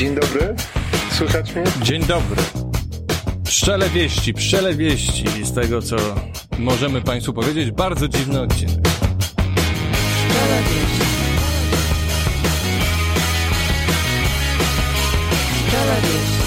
Dzień dobry, słychać mnie? Dzień dobry. Pszczele wieści, pszczele wieści z tego, co możemy Państwu powiedzieć. Bardzo dziwny odcinek. Pszczele wieści. Pszczele wieści.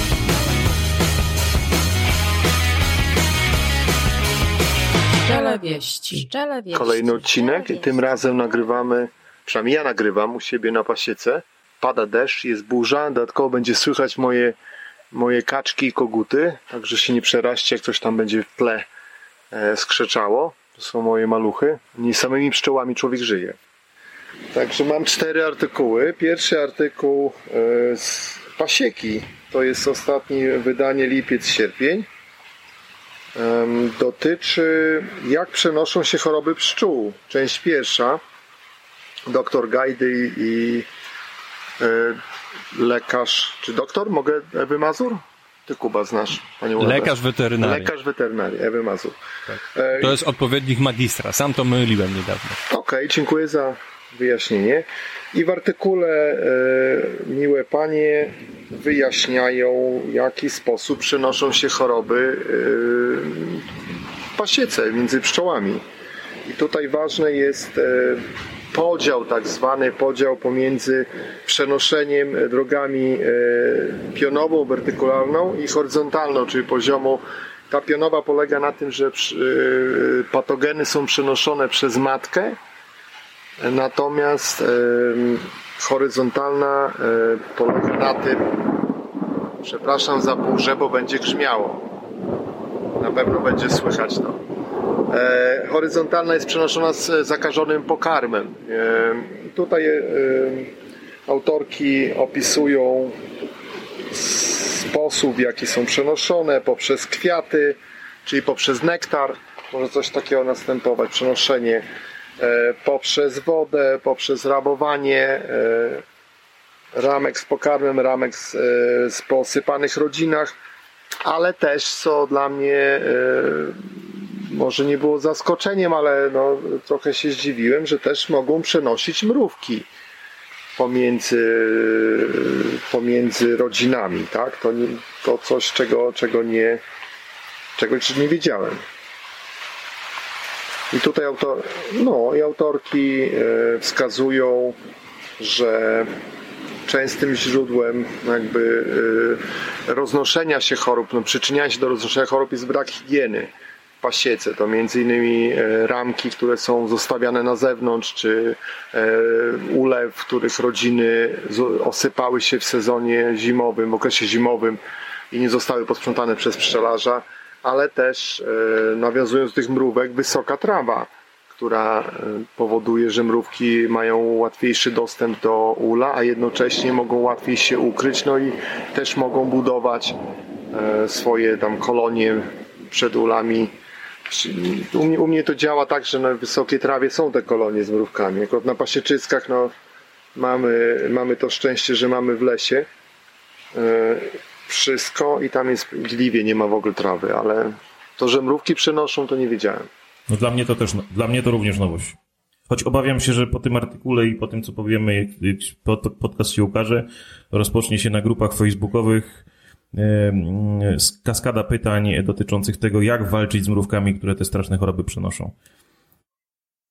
Pszczele wieści. Pszczele wieści. Kolejny odcinek tym razem nagrywamy, przynajmniej ja nagrywam u siebie na pasiece. Pada deszcz, jest burza, dodatkowo będzie słychać moje, moje kaczki i koguty, także się nie przeraźcie, jak coś tam będzie w tle e, skrzeczało. To są moje maluchy. Nie samymi pszczołami człowiek żyje. Także mam cztery artykuły. Pierwszy artykuł e, z pasieki. To jest ostatnie wydanie lipiec-sierpień. Dotyczy jak przenoszą się choroby pszczół. Część pierwsza. Doktor Gajdy i lekarz, czy doktor? Mogę Ewy Mazur? Ty Kuba znasz, panią Lekarz weterynarii. Lekarz weterynarii, Ewy Mazur. E, To jest odpowiednik magistra. Sam to myliłem niedawno. Okej, dziękuję za wyjaśnienie. I w artykule e, miłe panie wyjaśniają, w jaki sposób przenoszą się choroby e, w pasiece między pszczołami. I tutaj ważny jest e, podział, tak zwany podział pomiędzy przenoszeniem drogami e, pionową, wertykularną i horyzontalną, czyli poziomu. Ta pionowa polega na tym, że e, patogeny są przenoszone przez matkę, natomiast e, horyzontalna polega na tym, przepraszam za burzę, bo będzie grzmiało. Na pewno będzie słychać to. E, horyzontalna jest przenoszona z zakażonym pokarmem. E, tutaj e, autorki opisują sposób, w jaki są przenoszone poprzez kwiaty, czyli poprzez nektar. Może coś takiego następować, przenoszenie poprzez wodę, poprzez rabowanie ramek z pokarmem, ramek z, z posypanych rodzinach, ale też, co dla mnie może nie było zaskoczeniem, ale no, trochę się zdziwiłem, że też mogą przenosić mrówki pomiędzy, pomiędzy rodzinami, tak? To, to coś, czego, czego nie, czego nie wiedziałem. I tutaj autor, no, i autorki e, wskazują, że częstym źródłem jakby e, roznoszenia się chorób, no, przyczyniania się do roznoszenia chorób jest brak higieny pasiece. To między innymi e, ramki, które są zostawiane na zewnątrz, czy e, ule, w których rodziny osypały się w sezonie zimowym, w okresie zimowym i nie zostały posprzątane przez pszczelarza, ale też e, nawiązując do tych mrówek, wysoka trawa, która powoduje, że mrówki mają łatwiejszy dostęp do ula, a jednocześnie mogą łatwiej się ukryć, no i też mogą budować swoje tam kolonie przed ulami. U mnie, u mnie to działa tak, że na wysokiej trawie są te kolonie z mrówkami. Akurat na pasieczyskach no, mamy, mamy to szczęście, że mamy w lesie e, wszystko i tam jest gliwie, nie ma w ogóle trawy, ale to, że mrówki przenoszą, to nie wiedziałem. No dla mnie to też, dla mnie to również nowość. Choć obawiam się, że po tym artykule i po tym, co powiemy, jak, jak pod- podcast się ukaże, rozpocznie się na grupach facebookowych kaskada pytań dotyczących tego, jak walczyć z mrówkami, które te straszne choroby przenoszą.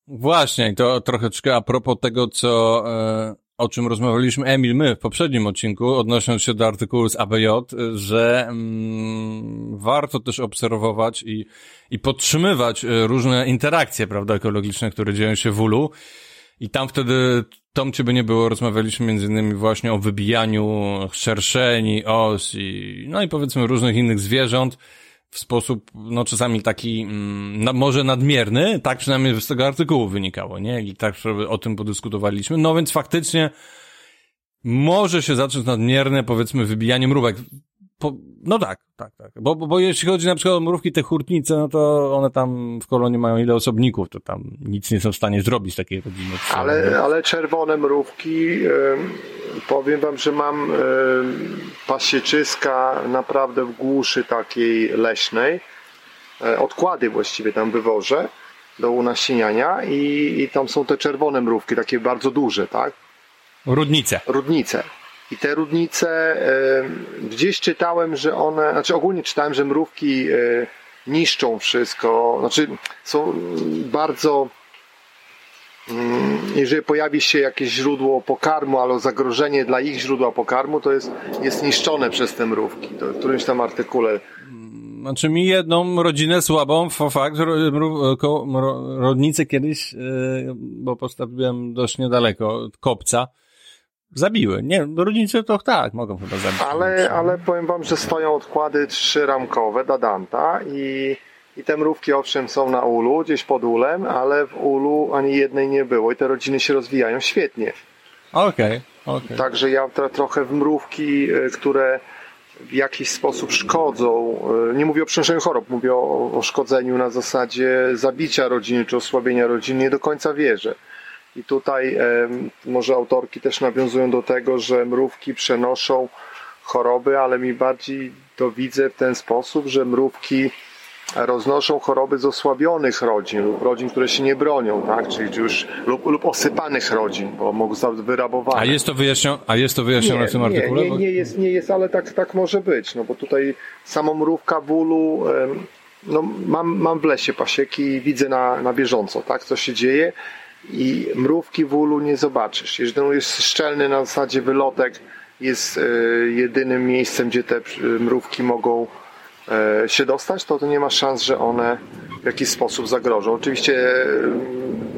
Właśnie, to troszeczkę a propos tego, co, e, o czym rozmawialiśmy Emil, my w poprzednim odcinku, odnosząc się do artykułu z ABJ, że mm, warto też obserwować i, i podtrzymywać e, różne interakcje, prawda, ekologiczne, które dzieją się w ulu. I tam wtedy, Tom ciebie nie było, rozmawialiśmy między innymi właśnie o wybijaniu szerszeni, os i, no i powiedzmy różnych innych zwierząt w sposób, no czasami taki, mm, może nadmierny, tak przynajmniej z tego artykułu wynikało, nie? I tak o tym podyskutowaliśmy. No więc faktycznie może się zacząć nadmierne, powiedzmy, wybijanie mrówek. Po, no tak, tak, tak. Bo, bo, bo jeśli chodzi na przykład o mrówki, te hurtnice, no to one tam w kolonii mają ile osobników, to tam nic nie są w stanie zrobić takiej rodziny. Ale, ale czerwone mrówki, em, powiem wam, że mam em, pasieczyska naprawdę w głuszy takiej leśnej. E, Odkłady właściwie tam wywożę do unasieniania i, i tam są te czerwone mrówki, takie bardzo duże, tak? Rudnice. Rudnice. I te ródnice, e, gdzieś czytałem, że one, znaczy ogólnie czytałem, że mrówki e, niszczą wszystko, znaczy są bardzo mm, jeżeli pojawi się jakieś źródło pokarmu, albo zagrożenie dla ich źródła pokarmu, to jest, jest niszczone przez te mrówki. To w którymś tam artykule Znaczy mi jedną rodzinę słabą, fakt, rodnicy kiedyś, yy, bo postawiłem dość niedaleko kopca, zabiły. Nie, rodnicy to tak, mogą chyba zabić. Ale, ale powiem wam, że stoją odkłady trzyramkowe Dadanta i, i te mrówki owszem są na ulu, gdzieś pod ulem, ale w ulu ani jednej nie było i te rodziny się rozwijają świetnie. Okej, okej. Także ja trochę w mrówki, y, które w jakiś sposób szkodzą, y, nie mówię o przenoszeniu chorób, mówię o, o szkodzeniu na zasadzie zabicia rodziny czy osłabienia rodziny, nie do końca wierzę. I tutaj może autorki też nawiązują do tego, że mrówki przenoszą choroby, ale mi bardziej to widzę w ten sposób, że mrówki roznoszą choroby z osłabionych rodzin lub rodzin, które się nie bronią, tak? Czyli już lub, lub osypanych rodzin, bo mogą zostać wyrabowane. A jest to wyjaśnione, a jest to wyjaśnione w tym artykule? Nie, nie, nie, jest, nie jest, ale tak, tak może być, no bo tutaj samo mrówka bólu, no mam, mam w lesie pasieki i widzę na, na bieżąco, tak, co się dzieje i mrówki w ulu nie zobaczysz. Jeżeli on jest szczelny na zasadzie wylotek, jest e, jedynym miejscem, gdzie te e, mrówki mogą e, się dostać, to, to nie ma szans, że one w jakiś sposób zagrożą. Oczywiście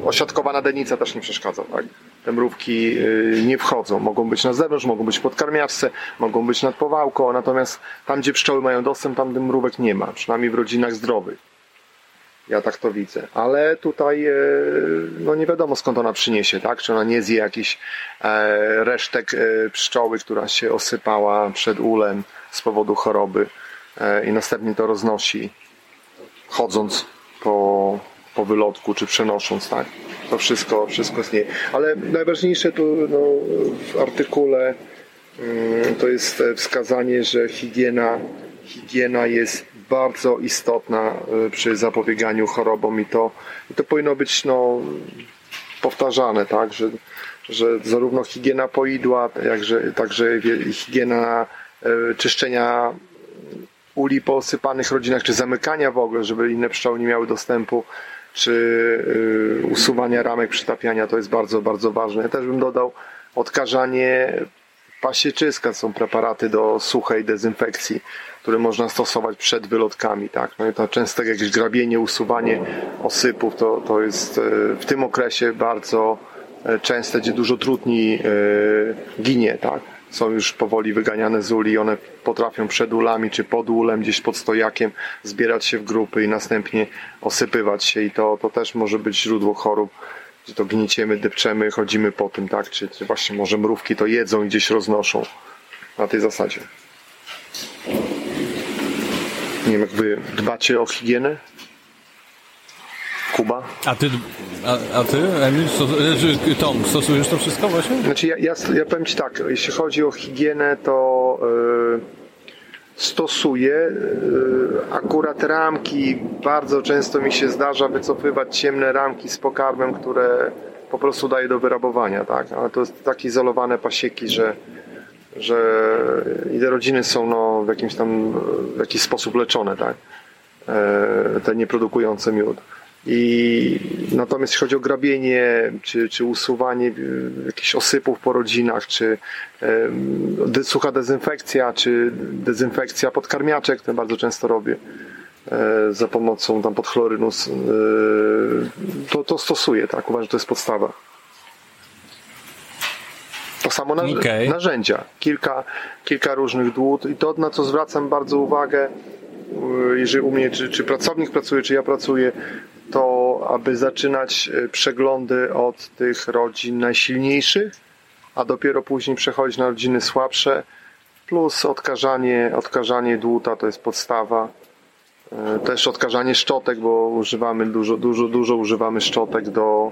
osiadkowana denica też nie przeszkadza, tak? Te mrówki nie wchodzą. Mogą być na zewnątrz, mogą być pod karmiarce, mogą być nad powałką, natomiast tam, gdzie pszczoły mają dostęp, tam tym mrówek nie ma, przynajmniej w rodzinach zdrowych. Ja tak to widzę. Ale tutaj e, no nie wiadomo skąd ona przyniesie, tak? Czy ona nie zje jakiś e, resztek e, pszczoły, która się osypała przed ulem z powodu choroby i następnie to roznosi chodząc po, po wylotku czy przenosząc, tak? To wszystko, wszystko istnieje. Ale najważniejsze tu no, w artykule mm, to jest wskazanie, że higiena, higiena jest bardzo istotna e, przy zapobieganiu chorobom i to, i to powinno być no, powtarzane, tak, że, że zarówno higiena poidła, jakże, także higiena e, czyszczenia uli po osypanych rodzinach, czy zamykania w ogóle, żeby inne pszczoły nie miały dostępu, czy y, usuwania ramek przytapiania, to jest bardzo, bardzo ważne. Ja też bym dodał odkażanie pasieczyska, są preparaty do suchej dezynfekcji, które można stosować przed wylotkami, tak. No i to często jakieś grabienie, usuwanie osypów, to, to jest y, w tym okresie bardzo y, częste, gdzie dużo trudniej y, ginie, tak są już powoli wyganiane z uli, one potrafią przed ulami czy pod ulem, gdzieś pod stojakiem zbierać się w grupy i następnie osypywać się i to, to też może być źródło chorób, gdzie to gnieciemy, depczemy, chodzimy po tym, tak? Czy, czy właśnie może mrówki to jedzą i gdzieś roznoszą na tej zasadzie. Nie wiem, jak wy dbacie o higienę? Kuba? A ty, a, a ty, Emil, stos, Tom, stosujesz to wszystko właśnie? Znaczy ja, ja, ja powiem Ci tak, jeśli chodzi o higienę, to y, stosuję y, akurat ramki, bardzo często mi się zdarza wycofywać ciemne ramki z pokarmem, które po prostu daję do wyrabowania, tak? Ale to jest tak izolowane pasieki, że że i rodziny są no, w jakimś tam w jakiś sposób leczone, tak? E, te nieprodukujące miód. I natomiast jeśli chodzi o grabienie, czy, czy usuwanie e, jakichś osypów po rodzinach, czy de, sucha dezynfekcja, czy dezynfekcja podkarmiaczek, to bardzo często robię za pomocą tam podchlorynu, to, to stosuję, tak? Uważam, że to jest podstawa. To samo narz- Okej. narzędzia. Kilka, kilka różnych dłut i to, na co zwracam bardzo uwagę, y, jeżeli u mnie, czy, czy pracownik pracuje, czy ja pracuję, to aby zaczynać y, przeglądy od tych rodzin najsilniejszych, a dopiero później przechodzić na rodziny słabsze, plus odkażanie, odkażanie dłuta to jest podstawa. E, Też odkażanie szczotek, bo używamy dużo, dużo, dużo używamy szczotek do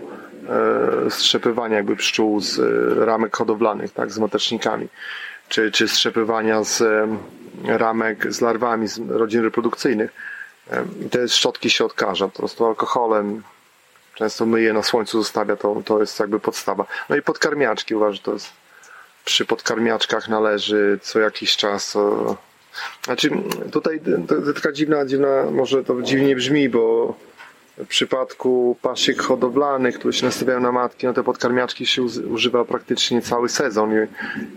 strzepywania jakby pszczół z e, ramek hodowlanych, tak, z matecznikami, czy, czy strzepywania z em, ramek z larwami z rodzin reprodukcyjnych. Te szczotki się odkaża po prostu alkoholem, często myje na słońcu, zostawia, to, to jest jakby podstawa. No i podkarmiaczki uważam, że to jest przy podkarmiaczkach należy co jakiś czas. O... Znaczy, tutaj to, to taka dziwna, dziwna, może to dziwnie brzmi, bo w przypadku pasiek hodowlanych, które się nastawiają na matki, no te podkarmiaczki się używa praktycznie cały sezon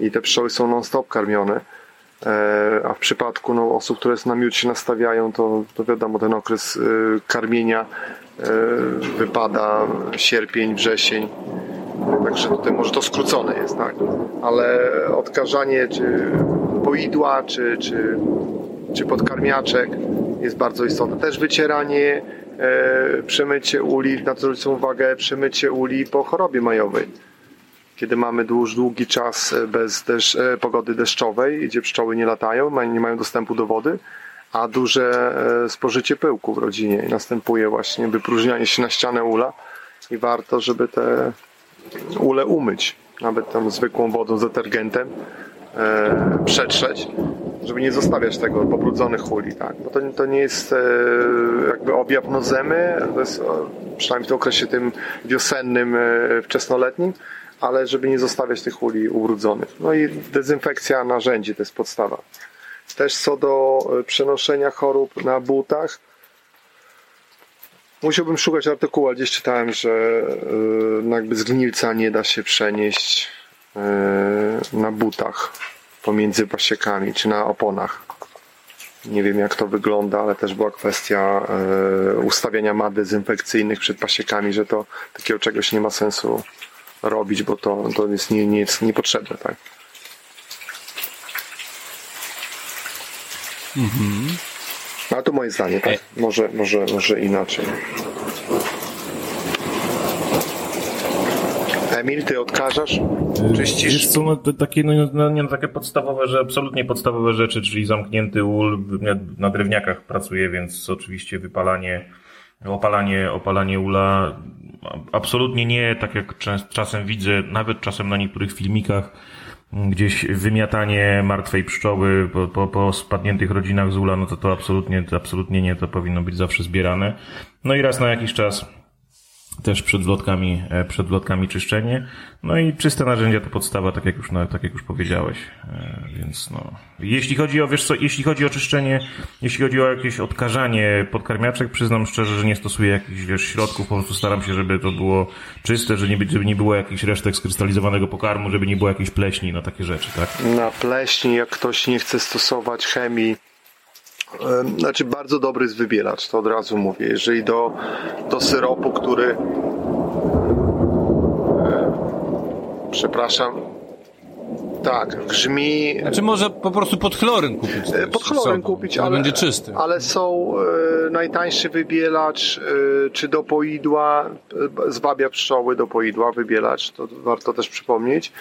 i, i te pszczoły są non-stop karmione. E, a w przypadku no, osób, które na miód się nastawiają, to, to wiadomo, ten okres y, karmienia y, wypada sierpień, wrzesień. Także tutaj może to skrócone jest, tak? Ale odkażanie czy poidła, czy, czy, czy podkarmiaczek jest bardzo istotne. Też wycieranie, przemycie uli, na co zwrócę uwagę, przemycie uli po chorobie majowej. Kiedy mamy dłuż, długi czas e, bez deszcz, e, pogody deszczowej, gdzie pszczoły nie latają, nie mają dostępu do wody, a duże e, spożycie pyłku w rodzinie. I następuje właśnie wypróżnianie się na ścianę ula i warto, żeby te ule umyć, nawet tam zwykłą wodą, z detergentem e, przetrzeć, żeby nie zostawiać tego pobrudzonych uli, tak? Bo to, to nie jest e, jakby objaw nozemy, to jest, przynajmniej w tym okresie tym wiosennym, e, wczesnoletnim, ale żeby nie zostawiać tych uli ubrudzonych. No i dezynfekcja narzędzi to jest podstawa. Też co do e, przenoszenia chorób na butach, musiałbym szukać artykułu, ale gdzieś czytałem, że e, jakby zgnilca nie da się przenieść e, na butach pomiędzy pasiekami czy na oponach. Nie wiem jak to wygląda, ale też była kwestia ustawiania mat dezynfekcyjnych przed pasiekami, że to takiego czegoś nie ma sensu robić, bo to, to jest, nie, nie jest niepotrzebne, tak? Mhm. Ale to moje zdanie, tak? Może, może, może inaczej. Emil, ty odkażasz? Czyścisz? Wiesz co, no, takie, no, no, nie, no, takie podstawowe, że absolutnie podstawowe rzeczy, czyli zamknięty ul, na drewniakach pracuję, więc oczywiście wypalanie, opalanie, opalanie ula, absolutnie nie, tak jak czasem widzę, nawet czasem na niektórych filmikach, gdzieś wymiatanie martwej pszczoły po, po, po spadniętych rodzinach z ula, no to to absolutnie, to absolutnie nie, to powinno być zawsze zbierane. No i raz na jakiś czas też przed wlotkami, e, przed wlotkami czyszczenie. No i czyste narzędzia to podstawa, tak jak już, no, tak jak już powiedziałeś. E, więc no. Jeśli chodzi o, wiesz co, jeśli chodzi o czyszczenie, jeśli chodzi o jakieś odkażanie podkarmiaczek, przyznam szczerze, że nie stosuję jakichś, wiesz, środków, po prostu staram się, żeby to było czyste, żeby nie było jakichś resztek skrystalizowanego pokarmu, żeby nie było jakiejś pleśni, no takie rzeczy, tak? Na pleśni, jak ktoś nie chce stosować chemii, znaczy bardzo dobry jest wybielacz, to od razu mówię. Jeżeli do, do syropu, który przepraszam, tak, grzmi. Znaczy może po prostu pod chlorem kupić. Pod chlorem kupić, ale, będzie czysty. ale są e, najtańszy wybielacz, e, czy do poidła, e, zwabia pszczoły do poidła, wybielacz, to warto też przypomnieć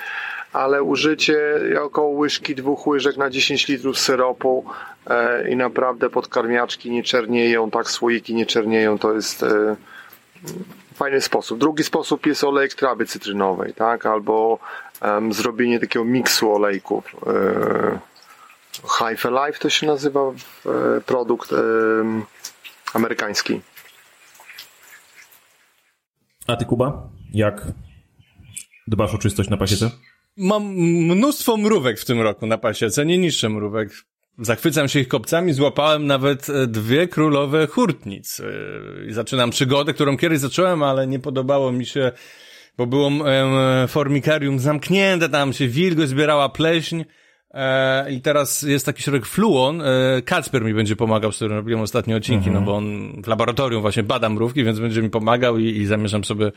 ale użycie około łyżki, dwóch łyżek na 10 litrów syropu e, i naprawdę podkarmiaczki nie czernieją, tak słoiki nie czernieją, to jest e, fajny sposób. Drugi sposób jest olejek trawy cytrynowej, tak, albo um, zrobienie takiego miksu olejków. E, High Life to się nazywa e, produkt e, amerykański. A ty Kuba, jak dbasz o czystość na pasiece? Mam mnóstwo mrówek w tym roku na pasiece, nie niższe mrówek. Zachwycam się ich kopcami, złapałem nawet e, dwie królowe hurtnic. E, zaczynam przygodę, którą kiedyś zacząłem, ale nie podobało mi się, bo było formikarium zamknięte, tam się wilgoć zbierała pleśń. E, I teraz jest taki środek Fluon. E, Kacper mi będzie pomagał, z którym robiłem ostatnie odcinki, no bo on w laboratorium właśnie bada mrówki, więc będzie mi pomagał i, i zamierzam sobie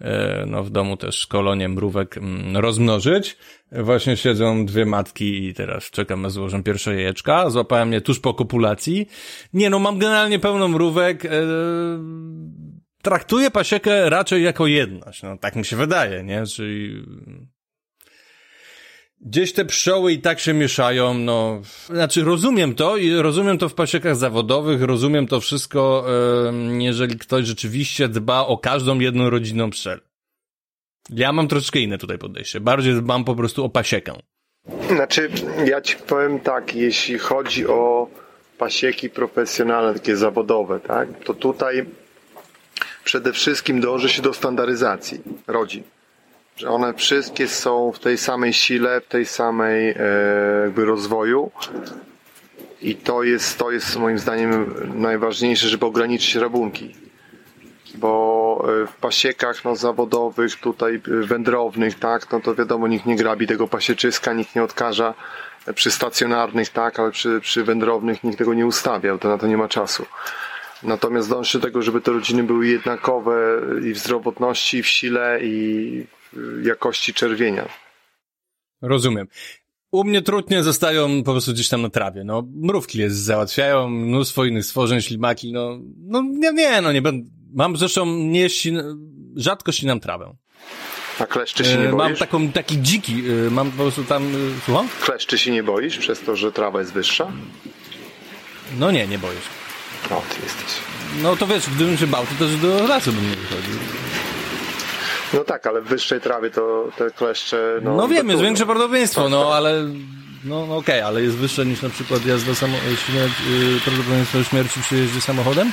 e, no, w domu też kolonie mrówek mm, rozmnożyć. Właśnie siedzą dwie matki i teraz czekam na złożę pierwsze jajeczka. Złapałem je tuż po kopulacji. Nie no, mam generalnie pełno mrówek. Traktuję pasiekę raczej jako jedność. No, tak mi się wydaje, nie? Czyli Gdzieś te pszczoły i tak się mieszają, no. Znaczy, rozumiem to i rozumiem to w pasiekach zawodowych, rozumiem to wszystko, jeżeli ktoś rzeczywiście dba o każdą jedną rodzinną pszczel. Ja mam troszkę inne tutaj podejście. Bardziej dbam po prostu o pasiekę. Znaczy, ja ci powiem tak, jeśli chodzi o pasieki profesjonalne, takie zawodowe, tak, to tutaj przede wszystkim dąży się do standaryzacji rodzin. Że one wszystkie są w tej samej sile, w tej samej e, jakby rozwoju. I to jest, to jest moim zdaniem najważniejsze, żeby ograniczyć rabunki. Bo e, w pasiekach no, zawodowych, tutaj e, wędrownych, tak, no to wiadomo, nikt nie grabi tego pasieczyska, nikt nie odkaża przy stacjonarnych, tak, ale przy, przy wędrownych nikt tego nie ustawiał, to na to nie ma czasu. Natomiast dąży do tego, żeby te rodziny były jednakowe i w zdrowotności, i w sile, i jakości czerwienia. Rozumiem. U mnie trudnie zostają po prostu gdzieś tam na trawie. No, mrówki jest załatwiają, mnóstwo innych stworzeń, ślimaki, no, no nie, nie, no nie będę. Mam zresztą nie ścin... rzadko ścinam trawę. A kleszczy się nie E, boisz? Mam taką, taki dziki, e, mam po prostu tam, e, słucham? Kleszczy się nie boisz przez to, że trawa jest wyższa? No nie, nie się. No, ty jesteś. No to wiesz, gdybym się bał, to też do lasu bym nie wychodził. No tak, ale w wyższej trawie to te kleszcze. No, No, wiem, jest większe prawdopodobieństwo, no ale, no, no okej, ale jest wyższe niż na przykład jazda samo, śmierć, y, prawdopodobieństwo śmierci przy jeździe samochodem?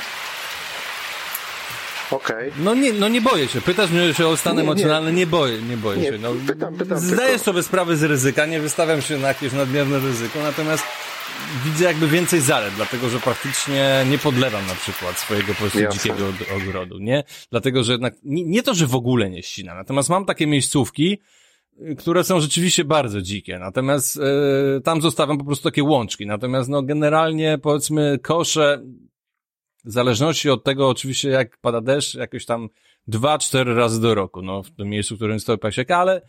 Okej. No nie, no nie boję się. Pytasz mnie się o stan Nie, emocjonalny, nie boję, nie boję Nie, się. No, pytam, pytam zdaję tylko. sobie sprawę z ryzyka, nie wystawiam się na jakieś nadmierne ryzyko, natomiast widzę jakby więcej zalet, dlatego że praktycznie nie podlewam na przykład swojego po prostu Jasne. dzikiego od- ogrodu, nie? Dlatego, że jednak, nie, nie to, że w ogóle nie ścinam, natomiast mam takie miejscówki, y, które są rzeczywiście bardzo dzikie, natomiast y, tam zostawiam po prostu takie łączki, natomiast no generalnie powiedzmy kosze, w zależności od tego oczywiście jak pada deszcz, jakoś tam dwa, cztery razy do roku, no w tym miejscu, w którym stoi pasieka, ale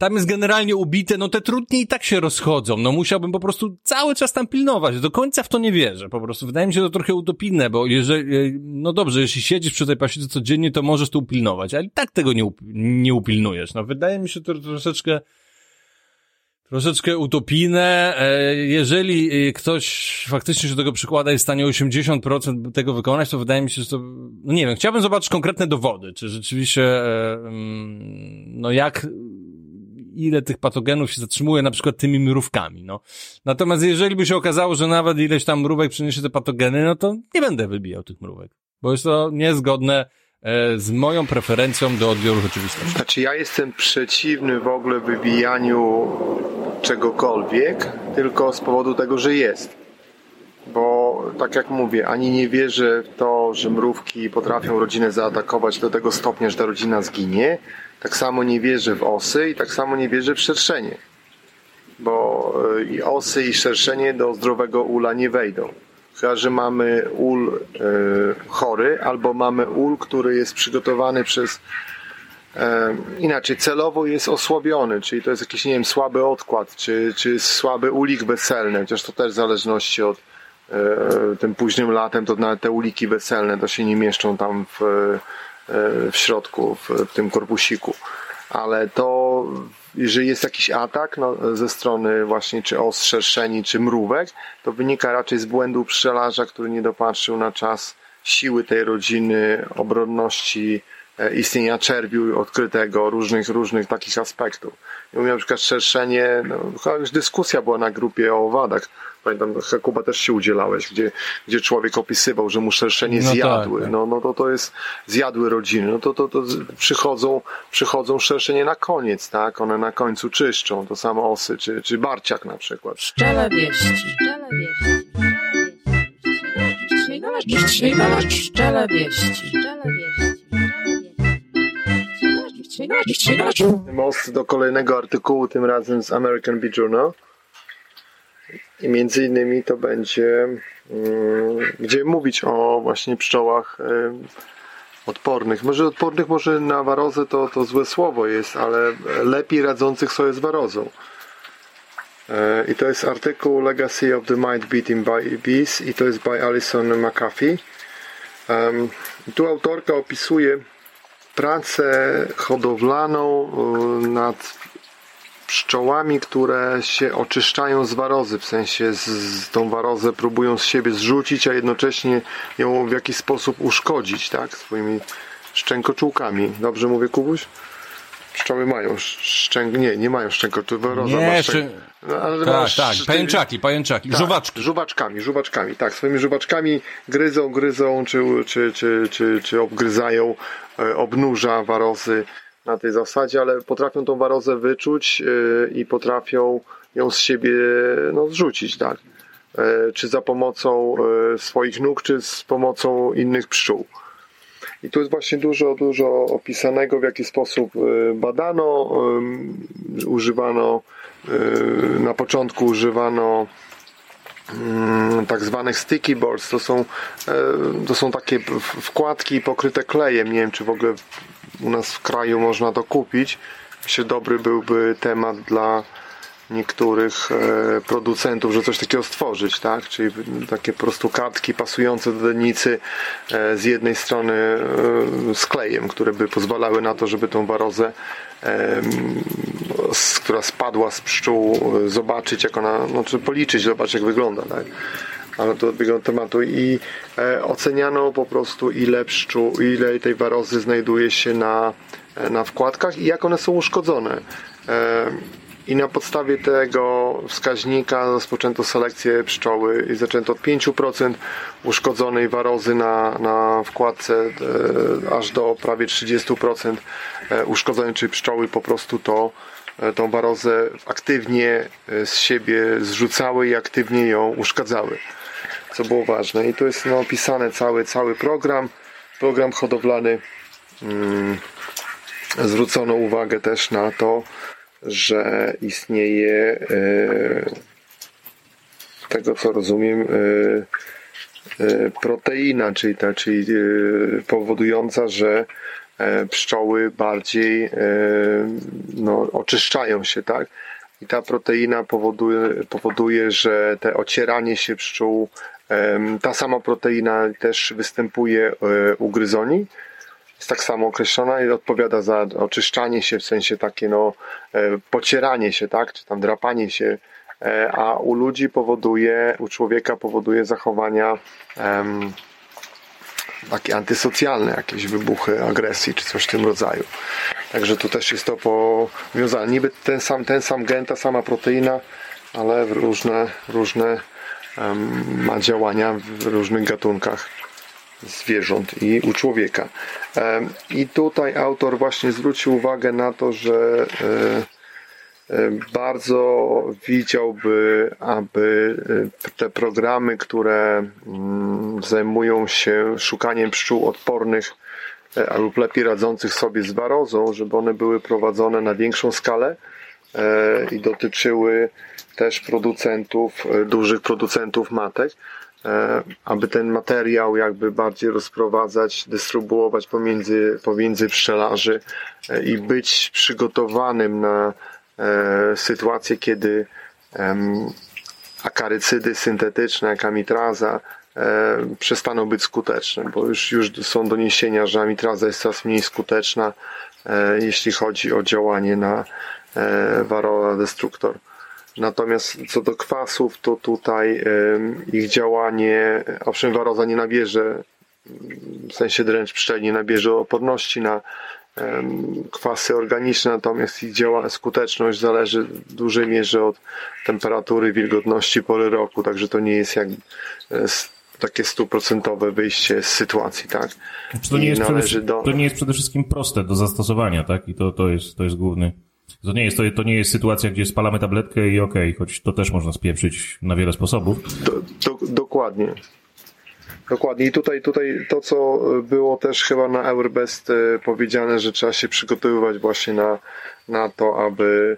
tam jest generalnie ubite, no te trudnie i tak się rozchodzą, no musiałbym po prostu cały czas tam pilnować, do końca w to nie wierzę, po prostu wydaje mi się to trochę utopijne, bo jeżeli, no dobrze, jeśli siedzisz przy tej pasiece codziennie, to możesz to upilnować, ale i tak tego nie, nie upilnujesz, no wydaje mi się to troszeczkę troszeczkę utopijne. E, Jeżeli e, ktoś faktycznie się do tego przykłada i jest w stanie 80% tego wykonać, to wydaje mi się, że to, no nie wiem, chciałbym zobaczyć konkretne dowody, czy rzeczywiście, e, mm, no jak, ile tych patogenów się zatrzymuje na przykład tymi mrówkami, no. Natomiast jeżeli by się okazało, że nawet ileś tam mrówek przyniesie te patogeny, no to nie będę wybijał tych mrówek, bo jest to niezgodne e, z moją preferencją do odbioru rzeczywistości. Znaczy ja jestem przeciwny w ogóle wybijaniu czegokolwiek, tylko z powodu tego, że jest. Bo tak jak mówię, ani nie wierzę w to, że mrówki potrafią rodzinę zaatakować do tego stopnia, że ta rodzina zginie. Tak samo nie wierzę w osy i tak samo nie wierzę w szerszenie. Bo y, i osy i szerszenie do zdrowego ula nie wejdą. Chyba, że mamy ul y, chory albo mamy ul, który jest przygotowany przez E, inaczej, celowo jest osłabiony, czyli to jest jakiś, nie wiem, słaby odkład, czy, czy słaby ulik weselny, chociaż to też w zależności od e, tym późnym latem, to nawet te uliki weselne to się nie mieszczą tam w, e, w środku, w, w tym korpusiku. Ale to, jeżeli jest jakiś atak no, ze strony właśnie czy os, szerszeni, czy mrówek, to wynika raczej z błędu pszczelarza, który nie dopatrzył na czas siły tej rodziny, obronności, e, istnienia czerwiu odkrytego, różnych, różnych takich aspektów. U mnie na przykład szerszenie, no, chyba już dyskusja była na grupie o owadach. Pamiętam, Kuba też się udzielałeś, gdzie, gdzie człowiek opisywał, że mu szerszenie No zjadły. tak, tak. No, no to to jest, zjadły rodziny. No to, to, to przychodzą, przychodzą szerszenie na koniec, tak? One na końcu czyszczą. To samo osy, czy, czy barciak na przykład. Pszczele wieści. Pszczele wieści. Pszczele wieści. Pszczele wieści. Most do kolejnego artykułu, tym razem z American Bee Journal. I między innymi to będzie, mm, gdzie mówić o właśnie pszczołach em, odpornych. Może odpornych, może na warozę to, to złe słowo jest, ale lepiej radzących sobie z warozą. E, I to jest artykuł Legacy of the Mind Beating by Bees i to jest by Alison McAfee. Em, Tu autorka opisuje pracę hodowlaną y, nad pszczołami, które się oczyszczają z warozy, w sensie z, z tą warozę próbują z siebie zrzucić, a jednocześnie ją w jakiś sposób uszkodzić, tak, swoimi szczękoczułkami. Dobrze mówię, Kubuś? Pszczoły mają szczęk... Nie, nie mają szczękoczułków. Waroza Nie, szczę- No, ale Tak, masz- tak, pajęczaki, pajęczaki, tak, żuwaczki. Żuwaczkami, żuwaczkami, tak. Swoimi żuwaczkami gryzą, gryzą, czy, czy, czy, czy, czy obgryzają e, obnóża warozy. na tej zasadzie, ale potrafią tą warozę wyczuć yy, i potrafią ją z siebie no, zrzucić, tak? Yy, czy za pomocą swoich nóg, czy z pomocą innych pszczół. I tu jest właśnie dużo, dużo opisanego, w jaki sposób y, badano, używano, y, na początku używano mm, tak zwanych sticky boards. To są, to są takie wkładki pokryte klejem. Nie wiem, czy w ogóle u nas w kraju można to kupić. Myślę, dobry byłby temat dla niektórych e, producentów, że coś takiego stworzyć, tak? Czyli takie po prostu kartki pasujące do denicy e, z jednej strony e, z klejem, które by pozwalały na to, żeby tą warozę która spadła z pszczół, zobaczyć jak ona, no czy policzyć, zobaczyć jak wygląda, tak? ale to odbiegam tematu i e, oceniano po prostu ile pszczół, ile tej warozy znajduje się na, na wkładkach i jak one są uszkodzone. E, i na podstawie tego wskaźnika rozpoczęto selekcję pszczoły i zaczęto od 5% uszkodzonej warozy na, na wkładce e, aż do prawie 30% e, uszkodzonej, czyli pszczoły po prostu to e, tą warozę aktywnie e, z siebie zrzucały i aktywnie ją uszkadzały, co było ważne. I tu jest no, opisany cały, cały program, program hodowlany. Mm, zwrócono uwagę też na to, że istnieje e, tego co rozumiem e, e, proteina, czyli, ta, czyli powodująca, że pszczoły bardziej no, oczyszczają się, tak? I ta proteina powoduje, powoduje, że te ocieranie się pszczół, ta sama proteina też występuje u gryzoni, jest tak samo określona i odpowiada za oczyszczanie się, w sensie takie no, e, pocieranie się, tak, czy tam drapanie się, e, a u ludzi powoduje, u człowieka powoduje zachowania um, takie antysocjalne, jakieś wybuchy agresji, czy coś w tym rodzaju. Także tu też jest to powiązane. Niby ten sam, ten sam gen, ta sama proteina, ale różne, różne ma działania w różnych gatunkach zwierząt i u człowieka. I tutaj autor właśnie zwrócił uwagę na to, że e, e, bardzo widziałby, aby e, te programy, które mm, zajmują się szukaniem pszczół odpornych lub lepiej radzących sobie z warozą, żeby one były prowadzone na większą skalę i dotyczyły też producentów, dużych producentów matek, aby ten materiał jakby bardziej rozprowadzać, dystrybuować pomiędzy, pomiędzy pszczelarzy e, i być przygotowanym na e, sytuację, kiedy akarycydy syntetyczne, jak amitraza, przestaną być skuteczne, bo już, już są doniesienia, że amitraza jest coraz mniej skuteczna, jeśli chodzi o działanie na Varroa destruktor. Natomiast co do kwasów, to tutaj ich działanie, owszem, waroza nie nabierze, w sensie dręcz pszczeli nie nabierze oporności na kwasy organiczne, natomiast ich działa, skuteczność zależy w dużej mierze od temperatury, wilgotności pory roku, także to nie jest jak e, takie stuprocentowe wyjście z sytuacji, tak? Znaczy to, nie jest przede, do... to nie jest przede wszystkim proste do zastosowania, tak? I to, to, jest, to jest główny to nie jest, to, to nie jest sytuacja, gdzie spalamy tabletkę i okej, okay, choć to też można spieprzyć na wiele sposobów. Do, do, dokładnie. Dokładnie. I tutaj, tutaj to, co było też chyba na Eurbest e, powiedziane, że trzeba się przygotowywać właśnie na, na to, aby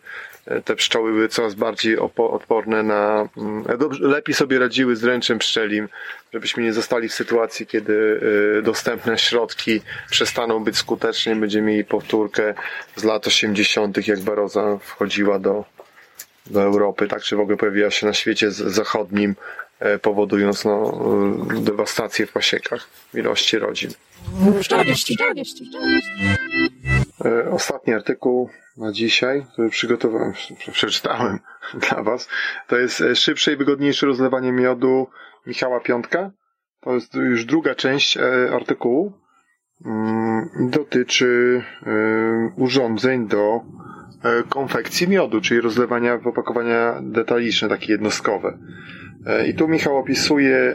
te pszczoły były coraz bardziej odporne na, mm, e, lepiej sobie radziły z dręczem pszczelim, żebyśmy nie zostali w sytuacji, kiedy e, dostępne środki przestaną być skuteczne. Będziemy mieli powtórkę z lat 80., jak baroza wchodziła do, do Europy, tak czy w ogóle pojawiła się na świecie zachodnim, powodując no, dewastację w pasiekach ilości rodzin. Ostatni artykuł na dzisiaj, który przygotowałem, przeczytałem dla Was, to jest e, szybsze i wygodniejsze rozlewanie miodu Michała Piątka. To jest już druga część e, artykułu. Mm, dotyczy e, urządzeń do konfekcji miodu, czyli rozlewania w opakowania detaliczne, takie jednostkowe. I tu Michał opisuje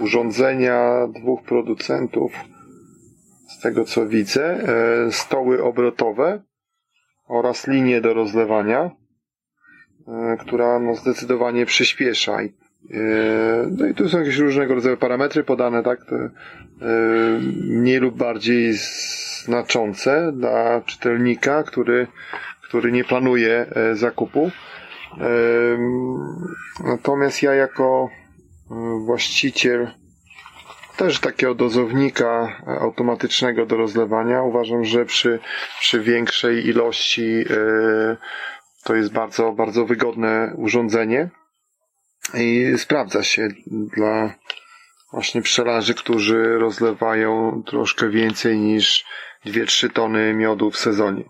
urządzenia dwóch producentów tego co widzę, e, stoły obrotowe oraz linie do rozlewania, e, która no, zdecydowanie przyspiesza. E, no i tu są jakieś różnego rodzaju parametry podane, tak? Mniej lub bardziej znaczące dla czytelnika, który, który nie planuje zakupu. Natomiast ja jako właściciel też takiego dozownika e, automatycznego do rozlewania uważam, że przy, przy większej ilości e, to jest bardzo, bardzo wygodne urządzenie i sprawdza się dla właśnie pszczelarzy, którzy rozlewają troszkę więcej niż 2-3 tony miodu w sezonie.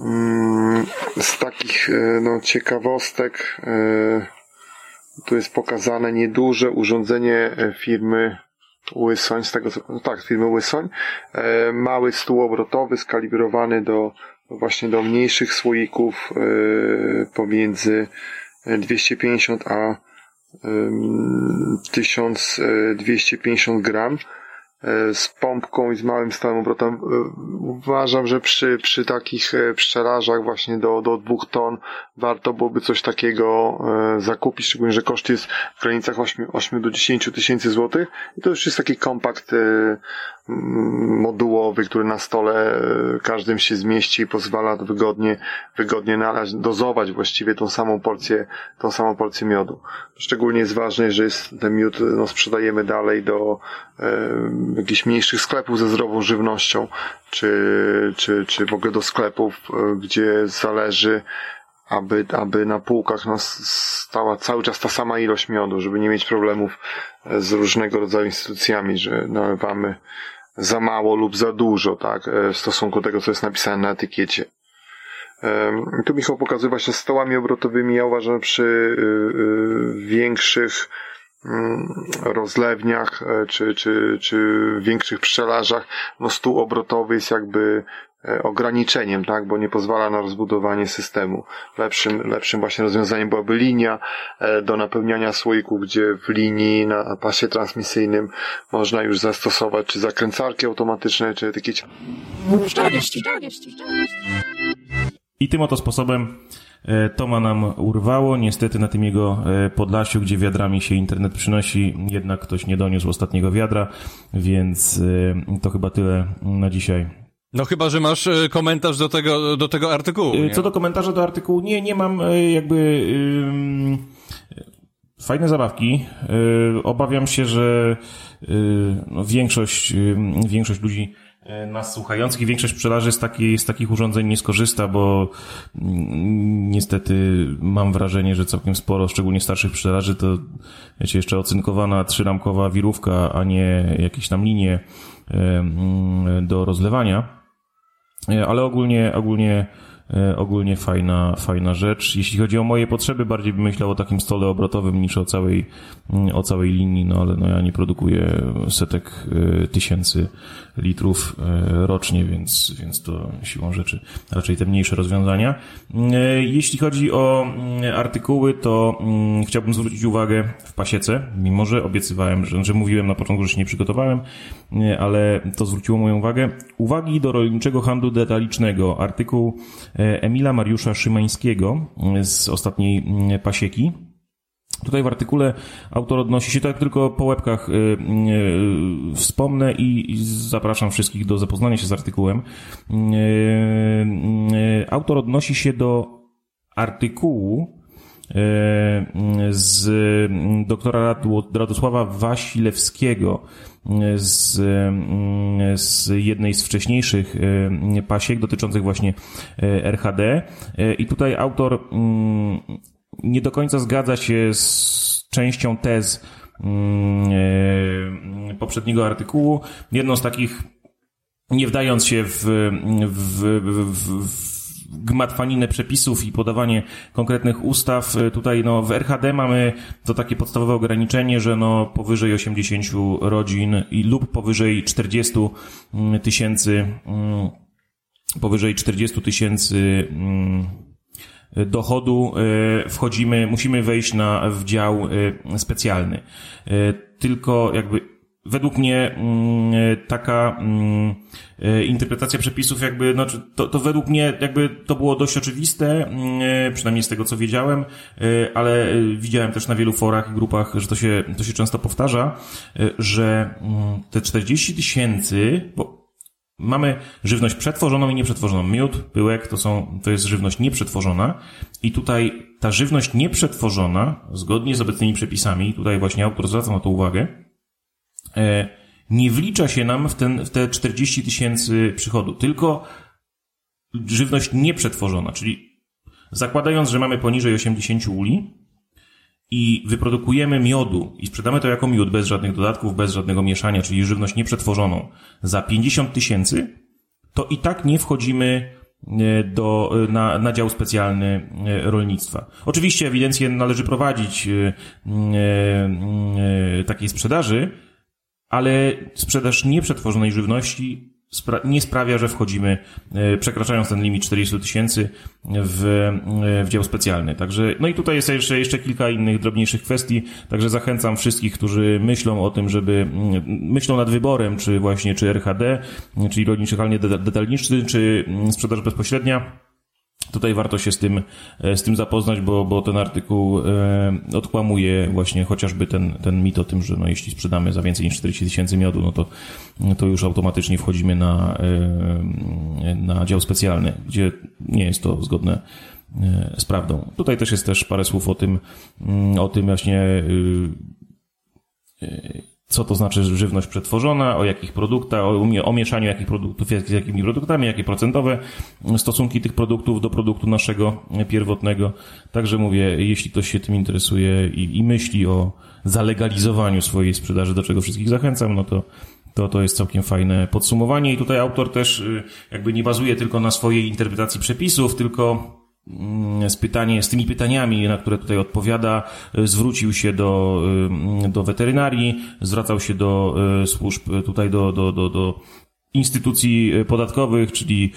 Mm, Z takich e, no, ciekawostek tu jest pokazane nieduże urządzenie e, firmy Łysoń, z tego co, no tak, firmy Łysoń. E, Mały stół obrotowy skalibrowany do właśnie do mniejszych słoików e, pomiędzy 250 a em, 1250 gram e, z pompką i z małym stałym obrotem. E, Uważam, że przy, przy takich e, pszczelarzach właśnie do, do dwóch ton warto byłoby coś takiego e, zakupić, szczególnie, że koszt jest w granicach 8, 8 do 10 tysięcy złotych i to już jest taki kompakt e, modułowy, który na stole e, każdym się zmieści i pozwala wygodnie, wygodnie nalać, dozować właściwie tą samą porcję, tą samą porcję miodu. Szczególnie jest ważne, że jest ten miód, no, sprzedajemy dalej do e, jakichś mniejszych sklepów ze zdrową żywnością, czy, czy, czy w ogóle do sklepów, e, gdzie zależy, aby, aby na półkach no, stała cały czas ta sama ilość miodu, żeby nie mieć problemów e, z różnego rodzaju instytucjami, że nalewamy za mało lub za dużo, tak, e, w stosunku do tego, co jest napisane na etykiecie. Tu Michał pokazuje właśnie stołami obrotowymi. Ja uważam, że przy y, y, większych rozlewniach e, czy, czy, czy większych pszczelarzach, no stół obrotowy jest jakby e, ograniczeniem, tak, bo nie pozwala na rozbudowanie systemu. Lepszym, lepszym właśnie rozwiązaniem byłaby linia e, do napełniania słoików, gdzie w linii na pasie transmisyjnym można już zastosować czy zakręcarki automatyczne, czy wieści. I tym oto sposobem Toma nam urwało. Niestety na tym jego e, Podlasiu, gdzie wiadrami się internet przynosi, jednak ktoś nie doniósł ostatniego wiadra, więc e, to chyba tyle na dzisiaj. No chyba, że masz e, komentarz do tego, do tego artykułu. E, Nie? Co do komentarza do artykułu, nie, nie mam e, jakby fajne zabawki. E, Obawiam się, że e, no, większość, większość ludzi e, nas słuchających większość pszczelarzy z, takiej, z takich urządzeń nie skorzysta, bo mm, niestety mam wrażenie, że całkiem sporo, szczególnie starszych pszczelarzy, to wiecie, jeszcze ocynkowana trzyramkowa wirówka, a nie jakieś tam linie e, mm, do rozlewania. E, ale ogólnie, ogólnie, e, ogólnie fajna, fajna rzecz. Jeśli chodzi o moje potrzeby, bardziej bym myślał o takim stole obrotowym niż o całej, mm, o całej linii, no ale no ja nie produkuję setek e, tysięcy litrów e, rocznie, więc, więc to siłą rzeczy raczej te mniejsze rozwiązania. E, Jeśli chodzi o mm, artykuły, to mm, chciałbym zwrócić uwagę w pasiece, mimo że obiecywałem, że, że mówiłem na początku, że się nie przygotowałem, ale to zwróciło moją uwagę. Uwagi do rolniczego handlu detalicznego. Artykuł e, Emila Mariusza Szymańskiego e, z ostatniej mm, pasieki. Tutaj w artykule autor odnosi się, tak tylko po łebkach y, y, wspomnę i, i zapraszam wszystkich do zapoznania się z artykułem. Y, autor odnosi się do artykułu z doktora Radosława Wasilewskiego z, y, z jednej z wcześniejszych y, pasiek dotyczących właśnie y, RHD. Y, I tutaj autor mm, nie do końca zgadza się z częścią tez mm, e, poprzedniego artykułu. Jedną z takich, nie wdając się w, w, w, w gmatwaninę przepisów i podawanie konkretnych ustaw. e, Tutaj no, w RHD mamy to takie podstawowe ograniczenie, że no, powyżej 80 rodzin i lub powyżej 40 mm, tysięcy mm, powyżej 40 tysięcy mm, dochodu e, wchodzimy, musimy wejść na w dział e, specjalny. Tylko jakby według mnie mm, taka mm, e, interpretacja przepisów jakby, znaczy to, to według mnie jakby to było dość oczywiste, mm, przynajmniej z tego co wiedziałem, e, ale e, widziałem też na wielu forach i grupach, że to się, to się często powtarza, że te 40 tysięcy, bo Mamy żywność przetworzoną i nieprzetworzoną. Miód, pyłek to są, to jest żywność nieprzetworzona i tutaj ta żywność nieprzetworzona, zgodnie z obecnymi przepisami, tutaj właśnie autor zwraca na to uwagę, E, nie wlicza się nam w, ten, w te 40 tysięcy przychodu, tylko żywność nieprzetworzona, czyli zakładając, że mamy poniżej 80 uli i wyprodukujemy miodu i sprzedamy to jako miód bez żadnych dodatków, bez żadnego mieszania, czyli żywność nieprzetworzoną za 50 tysięcy, to i tak nie wchodzimy e, do, e, na, na dział specjalny rolnictwa. Oczywiście ewidencję należy prowadzić takiej sprzedaży, ale sprzedaż nieprzetworzonej żywności nie sprawia, że wchodzimy, e, przekraczając ten limit 400 tysięcy w, e, w dział specjalny. Także, no i tutaj jest jeszcze, jeszcze kilka innych drobniejszych kwestii, także zachęcam wszystkich, którzy myślą o tym, żeby, myślą nad wyborem, czy właśnie, czy RHD, czyli rolniczy handel detaliczny, czy sprzedaż bezpośrednia, Tutaj warto się z tym, e, z tym zapoznać, bo, bo ten artykuł e, odkłamuje właśnie chociażby ten, ten mit o tym, że no, jeśli sprzedamy za więcej niż 40 tysięcy miodu, no to, to już automatycznie wchodzimy na, e, na dział specjalny, gdzie nie jest to zgodne z prawdą. Tutaj też jest też parę słów o tym, mm, o tym właśnie co to znaczy żywność przetworzona, o jakich produktach, o, o mieszaniu jakich produktów z jakimi produktami, jakie procentowe stosunki tych produktów do produktu naszego pierwotnego. Także mówię, jeśli ktoś się tym interesuje i, i myśli o zalegalizowaniu swojej sprzedaży, do czego wszystkich zachęcam, no to to, to jest całkiem fajne podsumowanie i tutaj autor też y, jakby nie bazuje tylko na swojej interpretacji przepisów, tylko z, pytanie, z tymi pytaniami, na które tutaj odpowiada, y, zwrócił się do, y, do weterynarii, zwracał się do y, służb, tutaj do, do, do, do instytucji podatkowych, czyli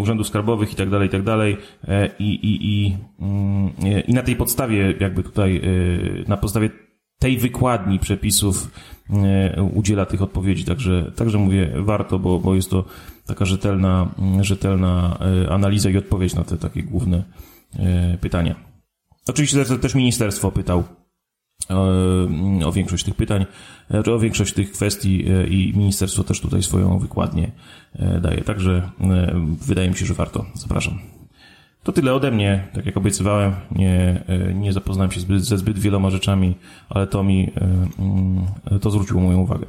urzędów skarbowych i tak dalej, i tak dalej. I, i, i, mm, I na tej podstawie, jakby tutaj, na podstawie tej wykładni przepisów udziela tych odpowiedzi. Także, także mówię, warto, bo, bo jest to taka rzetelna, rzetelna e, analiza i odpowiedź na te takie główne e, pytania. Oczywiście też ministerstwo pytał e, o większość tych pytań, czy o większość tych kwestii i ministerstwo też tutaj swoją wykładnię daje. Także wydaje mi się, że warto. Zapraszam. To tyle ode mnie. Tak jak obiecywałem, nie, nie zapoznałem się zbyt, ze zbyt wieloma rzeczami, ale to mi mm, to zwróciło moją uwagę.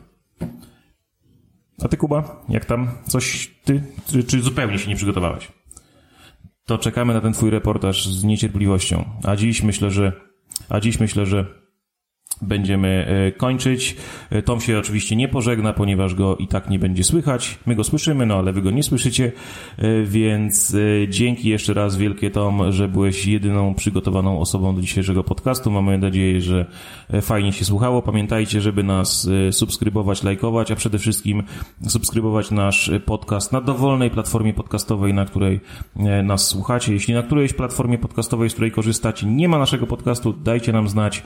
A ty, Kuba, jak tam? Coś ty, czy, czy zupełnie się nie przygotowałeś? To czekamy na ten twój reportaż z niecierpliwością. A dziś myślę, że, a dziś myślę, że będziemy e, kończyć. E, Tom się oczywiście nie pożegna, ponieważ go i tak nie będzie słychać. My go słyszymy, no ale wy go nie słyszycie, e, więc dzięki jeszcze raz wielkie Tom, że byłeś jedyną przygotowaną osobą do dzisiejszego podcastu. Mamy nadzieję, że fajnie się słuchało. Pamiętajcie, żeby nas subskrybować, lajkować, a przede wszystkim subskrybować nasz podcast na dowolnej platformie podcastowej, na której nas słuchacie. Jeśli na którejś platformie podcastowej, z której korzystacie, nie ma naszego podcastu, dajcie nam znać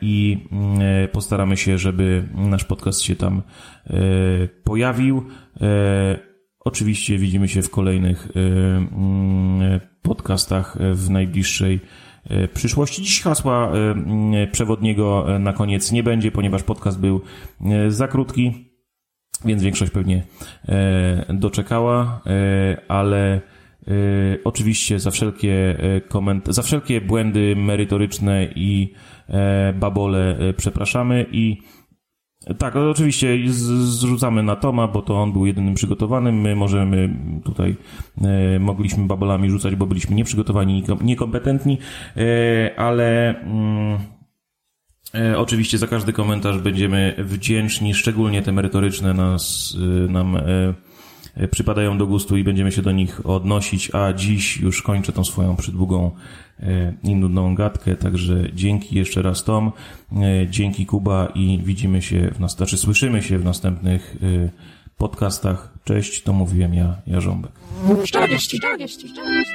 i i mm, postaramy się, żeby nasz podcast się tam e, pojawił. E, oczywiście widzimy się w kolejnych e, mm, podcastach w najbliższej przyszłości. Dziś hasła mm, przewodniego na koniec nie będzie, ponieważ podcast był za krótki, więc większość pewnie doczekała, ale oczywiście za wszelkie koment za wszelkie błędy merytoryczne i E, babole e, przepraszamy i tak, oczywiście zrzucamy na Toma, bo to on był jedynym przygotowanym. My możemy tutaj, e, mogliśmy babolami rzucać, bo byliśmy nieprzygotowani, niekompetentni, e, ale mm, e, oczywiście za każdy komentarz będziemy wdzięczni, szczególnie te merytoryczne nas, e, nam przypadają do gustu i będziemy się do nich odnosić, a dziś już kończę tą swoją przydługą E, i nudną gadkę, także dzięki jeszcze raz Tom, e, dzięki Kuba i widzimy się, w nas, znaczy słyszymy się w następnych e, podcastach. Cześć, to mówiłem ja, Jarząbek. 40, 40, 40.